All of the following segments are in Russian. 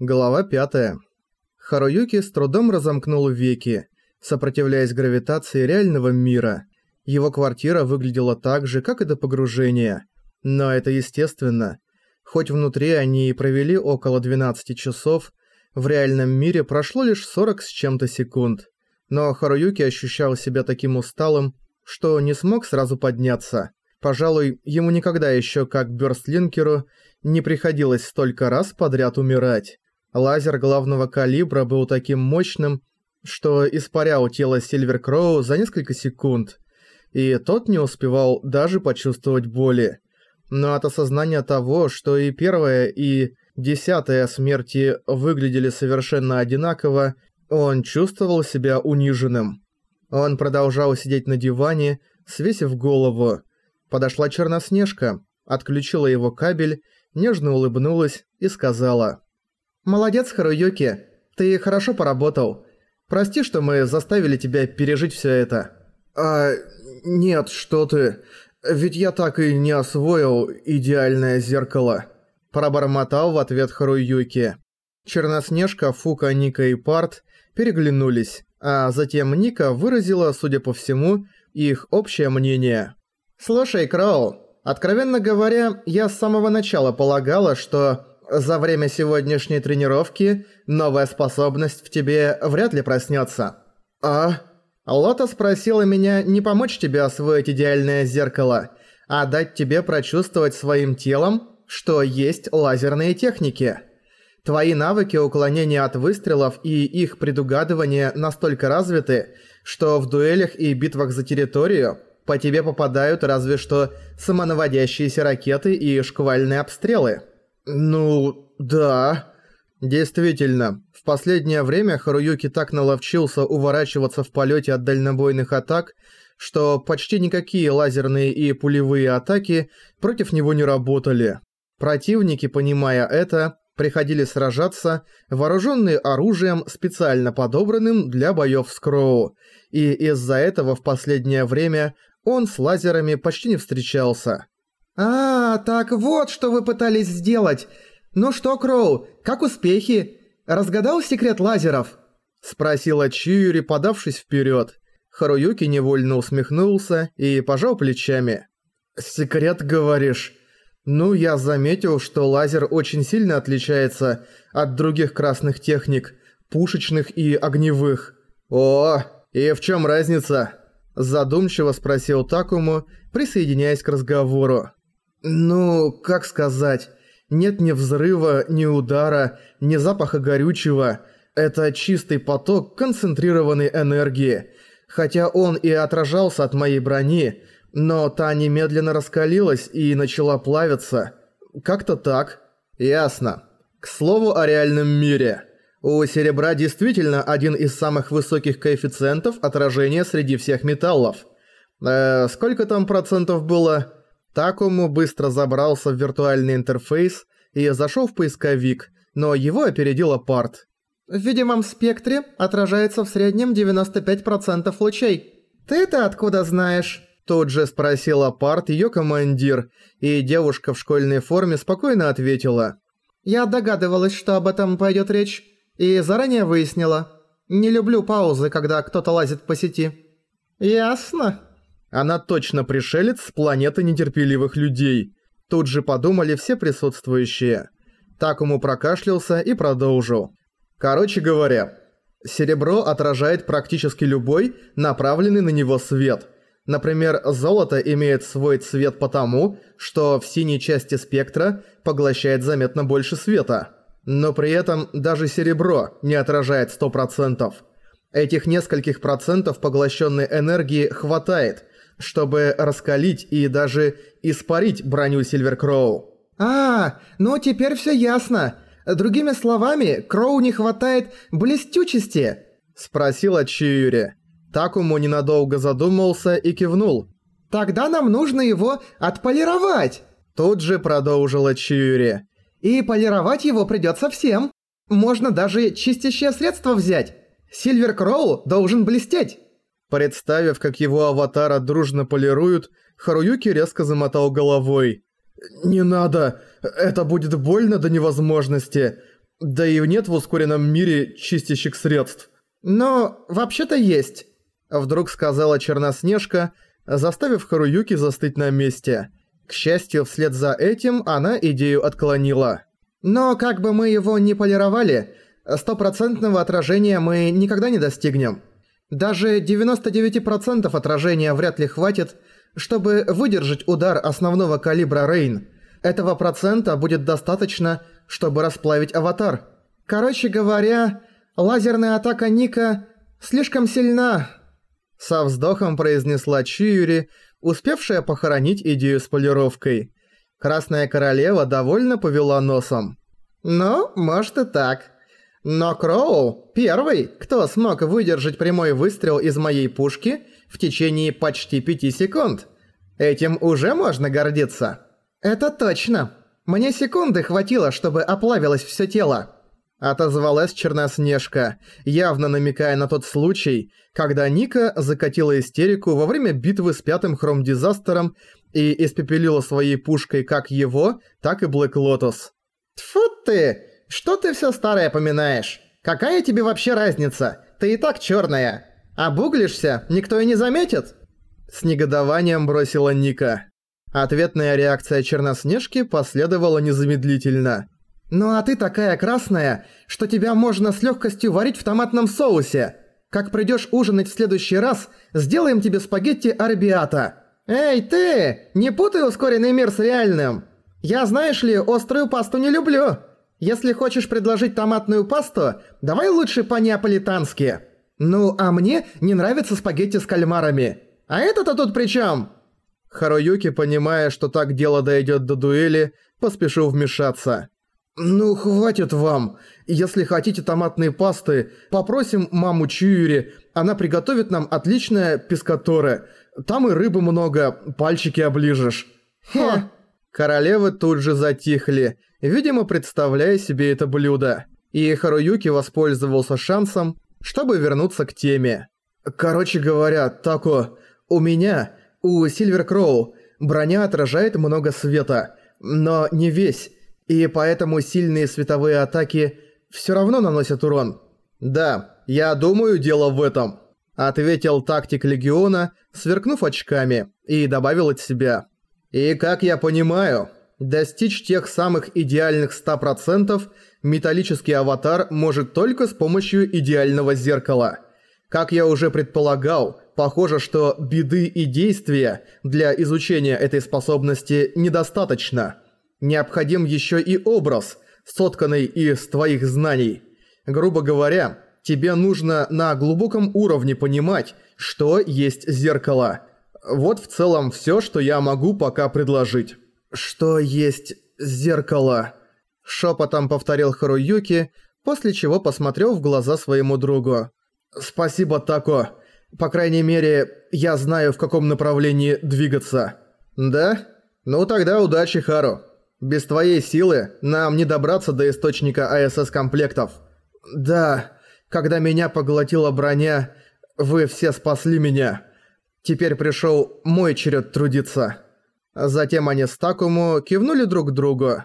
Глава 5. Харуюки с трудом разомкнул веки, сопротивляясь гравитации реального мира. Его квартира выглядела так же, как и до погружения. Но это естественно. Хоть внутри они и провели около 12 часов, в реальном мире прошло лишь 40 с чем-то секунд. Но Харуюки ощущал себя таким усталым, что не смог сразу подняться. Пожалуй, ему никогда еще, как Бёрстлинкеру, не приходилось столько раз подряд умирать. Лазер главного калибра был таким мощным, что испарял тело Сильвер Кроу за несколько секунд, и тот не успевал даже почувствовать боли. Но от осознания того, что и первая, и десятая смерти выглядели совершенно одинаково, он чувствовал себя униженным. Он продолжал сидеть на диване, свесив голову. Подошла Черноснежка, отключила его кабель, нежно улыбнулась и сказала «Молодец, Харуюки, ты хорошо поработал. Прости, что мы заставили тебя пережить всё это». «А, нет, что ты. Ведь я так и не освоил идеальное зеркало». Пробормотал в ответ Харуюки. Черноснежка, Фука, Ника и Парт переглянулись, а затем Ника выразила, судя по всему, их общее мнение. «Слушай, Кроу, откровенно говоря, я с самого начала полагала, что за время сегодняшней тренировки новая способность в тебе вряд ли проснется. А? Лота спросила меня не помочь тебе освоить идеальное зеркало, а дать тебе прочувствовать своим телом, что есть лазерные техники. Твои навыки уклонения от выстрелов и их предугадывания настолько развиты, что в дуэлях и битвах за территорию по тебе попадают разве что самонаводящиеся ракеты и шквальные обстрелы. «Ну, да». Действительно, в последнее время Харуюки так наловчился уворачиваться в полете от дальнобойных атак, что почти никакие лазерные и пулевые атаки против него не работали. Противники, понимая это, приходили сражаться, вооруженные оружием, специально подобранным для боев с Кроу, и из-за этого в последнее время он с лазерами почти не встречался. «А, так вот, что вы пытались сделать. Ну что, Кроу, как успехи? Разгадал секрет лазеров?» Спросила Чиюри, подавшись вперед. Харуюки невольно усмехнулся и пожал плечами. «Секрет, говоришь?» «Ну, я заметил, что лазер очень сильно отличается от других красных техник, пушечных и огневых». «О, и в чем разница?» Задумчиво спросил Такому, присоединяясь к разговору. Ну, как сказать, нет ни взрыва, ни удара, ни запаха горючего. Это чистый поток концентрированной энергии. Хотя он и отражался от моей брони, но та немедленно раскалилась и начала плавиться. Как-то так. Ясно. К слову о реальном мире. У серебра действительно один из самых высоких коэффициентов отражения среди всех металлов. Э, сколько там процентов было? Такому быстро забрался в виртуальный интерфейс и зашел в поисковик, но его опередила парт. В видимом спектре отражается в среднем 95% лучей. Ты-то откуда знаешь? Тут же спросила парт ее командир, и девушка в школьной форме спокойно ответила. Я догадывалась, что об этом пойдет речь, и заранее выяснила. Не люблю паузы, когда кто-то лазит по сети. Ясно. Она точно пришелец с планеты нетерпеливых людей. Тут же подумали все присутствующие. Такому прокашлялся и продолжил. Короче говоря, серебро отражает практически любой направленный на него свет. Например, золото имеет свой цвет потому, что в синей части спектра поглощает заметно больше света. Но при этом даже серебро не отражает 100%. Этих нескольких процентов поглощенной энергии хватает – чтобы раскалить и даже испарить броню Сильверкроу. «А, ну теперь все ясно. Другими словами, Кроу не хватает блестючести?» Спросила Чиюри. Такому ненадолго задумался и кивнул. «Тогда нам нужно его отполировать!» Тут же продолжила Чиюри. «И полировать его придется всем. Можно даже чистящее средство взять. Сильвер Кроу должен блестеть!» Представив, как его аватара дружно полируют, Харуюки резко замотал головой. «Не надо! Это будет больно до невозможности! Да и нет в ускоренном мире чистящих средств. Но вообще-то есть. Вдруг сказала Черноснежка, заставив Харуюки застыть на месте. К счастью, вслед за этим она идею отклонила. Но как бы мы его ни полировали, стопроцентного отражения мы никогда не достигнем. Даже 99% отражения вряд ли хватит, чтобы выдержать удар основного калибра Рейн. Этого процента будет достаточно, чтобы расплавить аватар. Короче говоря, лазерная атака Ника слишком сильна. Со вздохом произнесла Чиюри, успевшая похоронить идею с полировкой. Красная королева довольно повела носом. «Ну, может и так. Но Кроу – первый, кто смог выдержать прямой выстрел из моей пушки в течение почти пяти секунд. Этим уже можно гордиться». «Это точно. Мне секунды хватило, чтобы оплавилось всё тело». Отозвалась Черноснежка, явно намекая на тот случай, когда Ника закатила истерику во время битвы с пятым хром-дизастером и испепелила своей пушкой как его, так и Блэк Лотос. «Тьфу ты! Что ты всё старое поминаешь? Какая тебе вообще разница? Ты и так чёрная. Обуглишься, никто и не заметит?» С негодованием бросила Ника. Ответная реакция Черноснежки последовала незамедлительно. «Ну а ты такая красная, что тебя можно с легкостью варить в томатном соусе. Как придешь ужинать в следующий раз, сделаем тебе спагетти арбиата. Эй, ты! Не путай ускоренный мир с реальным! Я, знаешь ли, острую пасту не люблю. Если хочешь предложить томатную пасту, давай лучше по-неаполитански. Ну, а мне не нравятся спагетти с кальмарами. А это-то тут при чем? Харуюки, понимая, что так дело дойдет до дуэли, поспешил вмешаться. «Ну, хватит вам. Если хотите томатные пасты, попросим маму Чьюри, она приготовит нам отличное пескаторе. Там и рыбы много, пальчики оближешь». «Ха!» Королевы тут же затихли, видимо, представляя себе это блюдо. И Харуюки воспользовался шансом, чтобы вернуться к теме. «Короче говоря, Тако, у меня, у Сильвер Кроу, броня отражает много света, но не весь». И поэтому сильные световые атаки все равно наносят урон. Да, я думаю, дело в этом. Ответил тактик Легиона, сверкнув очками, и добавил от себя. И как я понимаю, достичь тех самых идеальных 100% металлический аватар может только с помощью идеального зеркала. Как я уже предполагал, похоже, что беды и действия для изучения этой способности недостаточно. Необходим еще и образ, сотканный из твоих знаний. Грубо говоря, тебе нужно на глубоком уровне понимать, что есть зеркало. Вот в целом все, что я могу пока предложить. «Что есть зеркало?» Шепотом повторил Харуюки, после чего посмотрел в глаза своему другу. «Спасибо, Тако. По крайней мере, я знаю, в каком направлении двигаться». «Да? Ну тогда удачи, Хару». Без твоей силы нам не добраться до источника АСС-комплектов. Да, когда меня поглотила броня, вы все спасли меня. Теперь пришел мой черед трудиться. Затем они с Такому кивнули друг другу.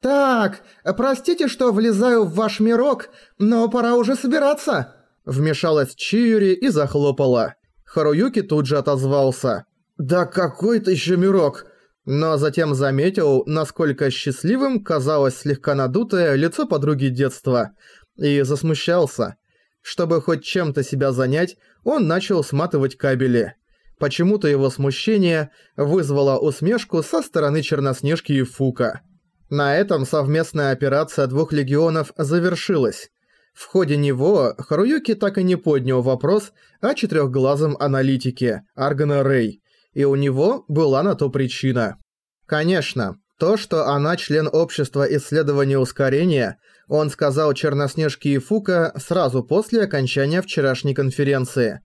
«Так, простите, что влезаю в ваш мирок, но пора уже собираться!» Вмешалась Чиюри и захлопала. Харуюки тут же отозвался. «Да какой-то еще мирок! но затем заметил, насколько счастливым казалось слегка надутое лицо подруги детства, и засмущался. Чтобы хоть чем-то себя занять, он начал сматывать кабели. Почему-то его смущение вызвало усмешку со стороны Черноснежки и Фука. На этом совместная операция двух легионов завершилась. В ходе него Харуюки так и не поднял вопрос о четырехглазом аналитике Аргана Рэй, и у него была на то причина. Конечно, то, что она член общества исследования ускорения, он сказал Черноснежке и Фука сразу после окончания вчерашней конференции.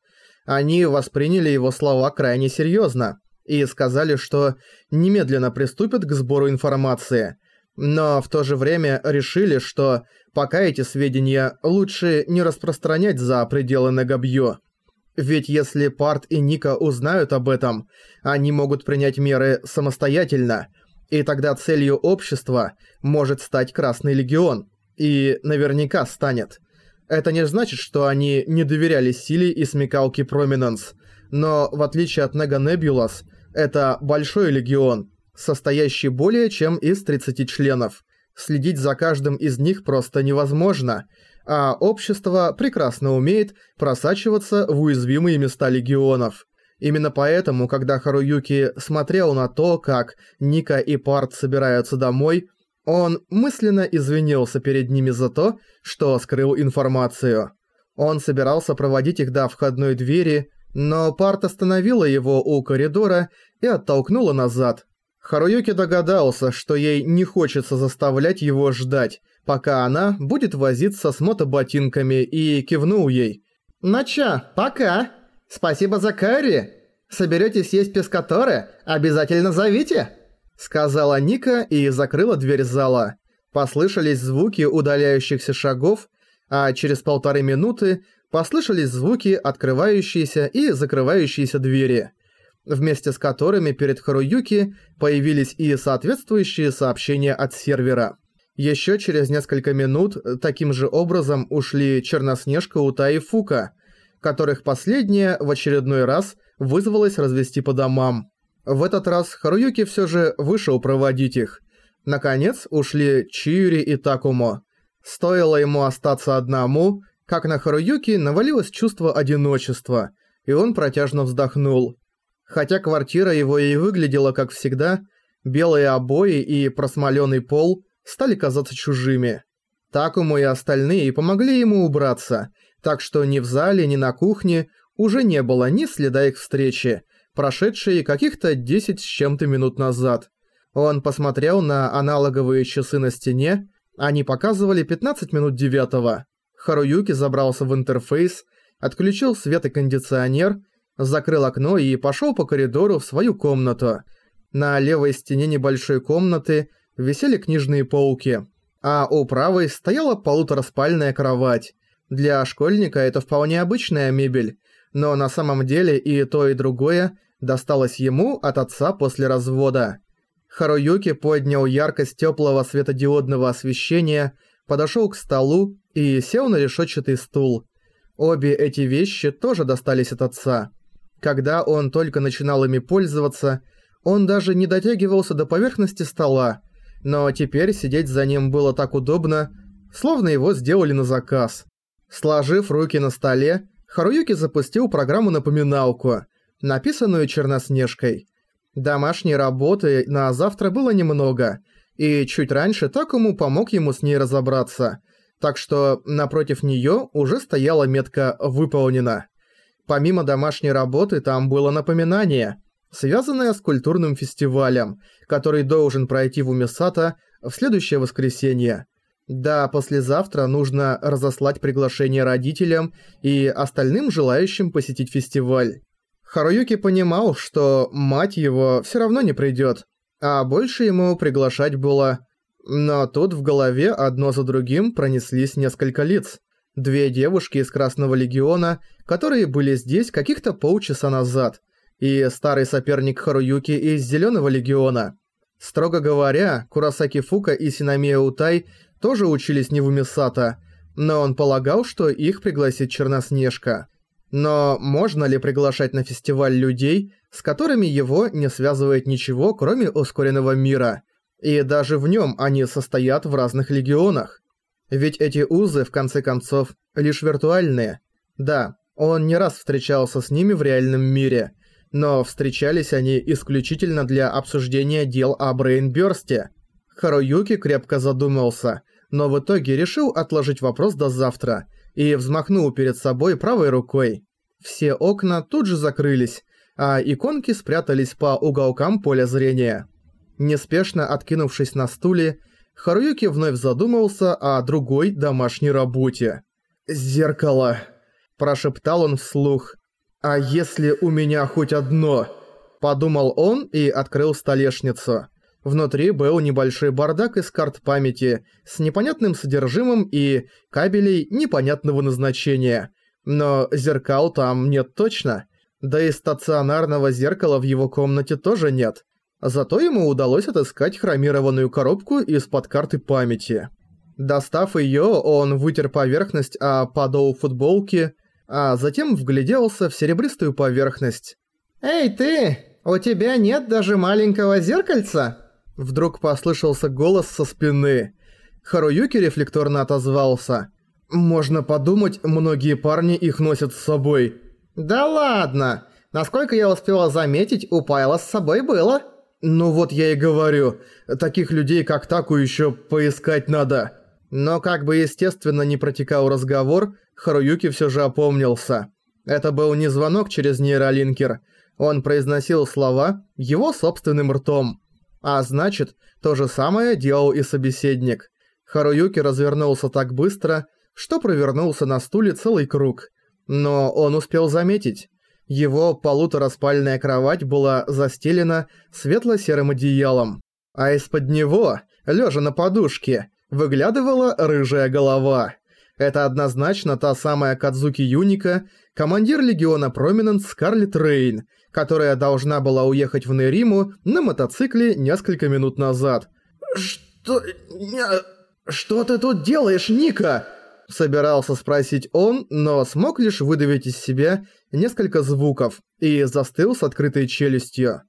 Они восприняли его слова крайне серьезно и сказали, что немедленно приступят к сбору информации. Но в то же время решили, что пока эти сведения лучше не распространять за пределы Нагобьё. Ведь если Парт и Ника узнают об этом, они могут принять меры самостоятельно, и тогда целью общества может стать Красный Легион. И наверняка станет. Это не значит, что они не доверяли силе и смекалке Проминенс, но в отличие от Нега Небулас, это большой легион, состоящий более чем из 30 членов. Следить за каждым из них просто невозможно, а общество прекрасно умеет просачиваться в уязвимые места легионов. Именно поэтому, когда Харуюки смотрел на то, как Ника и Парт собираются домой, он мысленно извинился перед ними за то, что скрыл информацию. Он собирался проводить их до входной двери, но Парт остановила его у коридора и оттолкнула назад. Харуюки догадался, что ей не хочется заставлять его ждать, пока она будет возиться с мотоботинками и кивнул ей. «Нача, пока! Спасибо за карри! Соберётесь есть пескаторы? Обязательно зовите!» Сказала Ника и закрыла дверь зала. Послышались звуки удаляющихся шагов, а через полторы минуты послышались звуки открывающиеся и закрывающиеся двери, вместе с которыми перед Харуюки появились и соответствующие сообщения от сервера. Еще через несколько минут таким же образом ушли Черноснежка, Ута и Фука, которых последняя в очередной раз вызвалась развести по домам. В этот раз Харуюки все же вышел проводить их. Наконец ушли Чиури и Такумо. Стоило ему остаться одному, как на Харуюки навалилось чувство одиночества, и он протяжно вздохнул. Хотя квартира его и выглядела как всегда, белые обои и просмоленный пол стали казаться чужими. Такому и остальные помогли ему убраться, так что ни в зале, ни на кухне уже не было ни следа их встречи, прошедшие каких-то 10 с чем-то минут назад. Он посмотрел на аналоговые часы на стене, они показывали 15 минут девятого. Харуюки забрался в интерфейс, отключил свет и кондиционер, закрыл окно и пошел по коридору в свою комнату. На левой стене небольшой комнаты висели книжные полки, а у правой стояла полутораспальная кровать. Для школьника это вполне обычная мебель, но на самом деле и то, и другое досталось ему от отца после развода. Харуюки поднял яркость теплого светодиодного освещения, подошел к столу и сел на решетчатый стул. Обе эти вещи тоже достались от отца. Когда он только начинал ими пользоваться, он даже не дотягивался до поверхности стола, но теперь сидеть за ним было так удобно, словно его сделали на заказ. Сложив руки на столе, Харуюки запустил программу-напоминалку, написанную Черноснежкой. Домашней работы на завтра было немного, и чуть раньше Такому помог ему с ней разобраться, так что напротив неё уже стояла метка «Выполнено». Помимо домашней работы там было напоминание, связанное с культурным фестивалем, который должен пройти в Умисата в следующее воскресенье. Да, послезавтра нужно разослать приглашение родителям и остальным желающим посетить фестиваль. Харуюки понимал, что мать его все равно не придет, а больше ему приглашать было. Но тут в голове одно за другим пронеслись несколько лиц. Две девушки из Красного Легиона, которые были здесь каких-то полчаса назад, и старый соперник Харуюки из Зеленого Легиона. Строго говоря, Курасаки Фука и Синамия Утай тоже учились не в Умисата, но он полагал, что их пригласит Черноснежка. Но можно ли приглашать на фестиваль людей, с которыми его не связывает ничего, кроме ускоренного мира? И даже в нем они состоят в разных легионах. Ведь эти узы, в конце концов, лишь виртуальные. Да, он не раз встречался с ними в реальном мире, но встречались они исключительно для обсуждения дел о Брейнбёрсте. Харуюки крепко задумался, но в итоге решил отложить вопрос до завтра и взмахнул перед собой правой рукой. Все окна тут же закрылись, а иконки спрятались по уголкам поля зрения. Неспешно откинувшись на стуле, Харуюки вновь задумался о другой домашней работе. «Зеркало», – прошептал он вслух. «А если у меня хоть одно?» – подумал он и открыл столешницу. Внутри был небольшой бардак из карт памяти с непонятным содержимым и кабелей непонятного назначения. Но зеркал там нет точно. Да и стационарного зеркала в его комнате тоже нет. Зато ему удалось отыскать хромированную коробку из-под карты памяти. Достав её, он вытер поверхность о подол футболки, а затем вгляделся в серебристую поверхность. «Эй ты, у тебя нет даже маленького зеркальца?» Вдруг послышался голос со спины. Харуюки рефлекторно отозвался. «Можно подумать, многие парни их носят с собой». «Да ладно! Насколько я успела заметить, у Пайла с собой было». «Ну вот я и говорю, таких людей как Таку еще поискать надо». Но как бы естественно не протекал разговор, Харуюки все же опомнился. Это был не звонок через нейролинкер. Он произносил слова его собственным ртом. А значит, то же самое делал и собеседник. Харуюки развернулся так быстро, что провернулся на стуле целый круг. Но он успел заметить. Его полутораспальная кровать была застелена светло-серым одеялом. А из-под него, лежа на подушке, выглядывала рыжая голова. Это однозначно та самая Кадзуки Юника, командир легиона Проминент Скарлет Рейн, которая должна была уехать в Нериму на мотоцикле несколько минут назад. «Что... что ты тут делаешь, Ника?» Собирался спросить он, но смог лишь выдавить из себя несколько звуков и застыл с открытой челюстью.